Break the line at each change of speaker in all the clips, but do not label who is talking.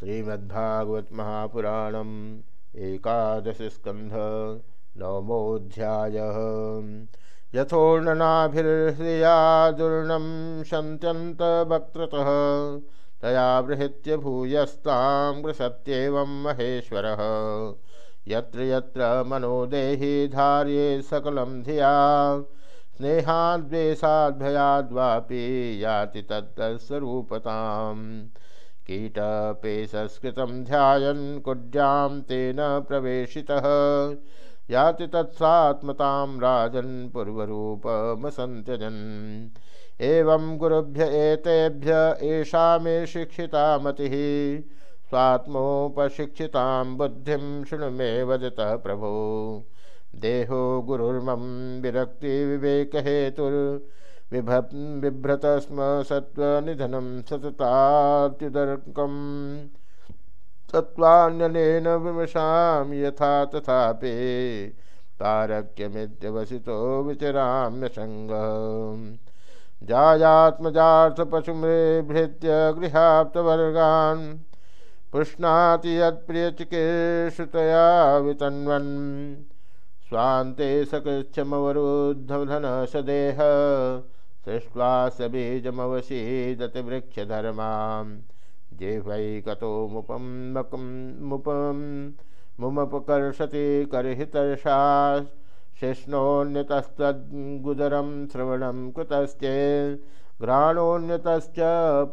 श्रीमद्भागवत महापुराणम एकादश स्कंध नवमोध्याय यथोर्णनाभिर्हृयादूर्णम सन्त्यन्तवक्त्रतः तया बृहत्य भूयस्तां महेश्वर। यत्र यत्र मनोदेहि धार्ये सकलं धिया। स्नेहाद्वेषाद्भयाद्वापि याति तत्तस्वरूपताम् कीटपेशस्कृतं ध्यायन् कुड्यां तेन प्रवेशितः। याति तत्सात्मतां राजन् पूर्वरूपमसन्त्यजन् एवं गुरुभ्य एतेभ्य एषा मे शिक्षिता मतिः स्वात्मोपशिक्षितां बुद्धिं शृणु मे वदतः प्रभो। देहो गुरुर्मम विरक्ति विवेकहेतुर् बिभ्रत स्म सत्त्वनिधनं सततात्युदर्कम् तत्त्वान्यनेन विमशां यथा तथापि तारक्यमित्यवसितो विचराम्यसङ्गः। जायात्मजार्थपशुमृभृत्य गृहाप्तवर्गान् पुष्णाति यत्प्रियचिकीर्षुतया वितन्वन्। स्वान्ते सकच्छमवरुद्धधन सदेह सृष्ट्वा सबीजमवशीदति वृक्षधर्मां जिह्वैकतो मुपं मकं मुपं मुमपकर्षति कर्हितर्षा। शिष्णोन्यतस्तद्गुदरं श्रवणं कृतश्चे घ्राणोन्यतश्च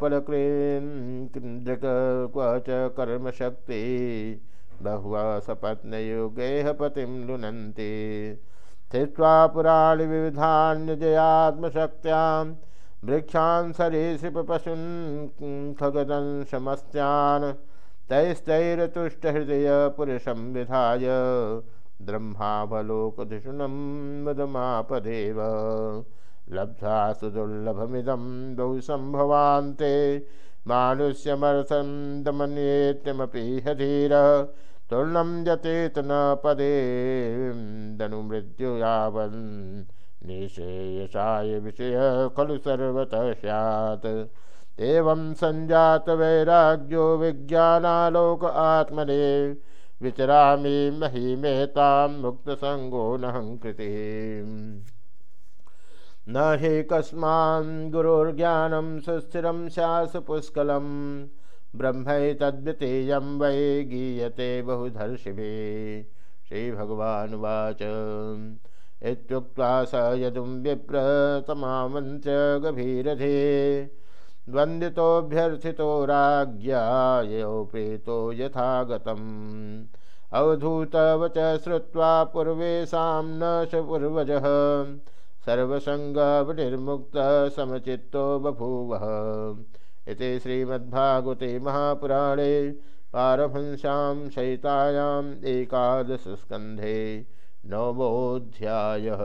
पलकृन्दृक् क्व च कर्मशक्ति। बहुवा सपत्नयुगेह पतिं लुनन्ति। स्थित्वा पुराणि विविधान्यजयात्मशक्त्यां वृक्षान् सरीसृपशून् खगदंशमस्यान् तैस्तैरतुष्टहृदयपुरुषं विधाय ब्रह्मावलोकधिषुणं मुदमापदेव। लब्ध्वा सुदुर्लभमिदं बहु सम्भवान्ते। मानुष्यमर्थं दमन्येत्यमपि हधीरः तुर्णं जतेत न पदे दनु मृत्यु यावन् निशेषाय विषय खलु सर्वतः स्यात्। एवं सञ्जात वैराग्यो विज्ञानालोक आत्मने। विचरामि महिमेतां मुक्तसङ्गो नहङ्कृतिः न हि कस्मान् गुरुर्ज्ञानं सुस्थिरं स्यास पुष्कलम् ब्रह्मैतद्वितीयं वै गीयते बहुधर्षिभिः। श्रीभगवानुवाच। इत्युक्त्वा स यदुं विप्रतमामञ्च गभीरधे। वन्दितोऽभ्यर्थितो राज्ञा यो प्रेतो यथा गतम् अवधूतवच श्रुत्वा पूर्वेशां न स पूर्वजः सर्वसङ्गनिर्मुक्तः समचित्तो बभूवः। इति श्रीमद्भागवते महापुराणे पारभंस्यां सहितायाम् एकादशस्कन्धे नवमोऽध्यायः।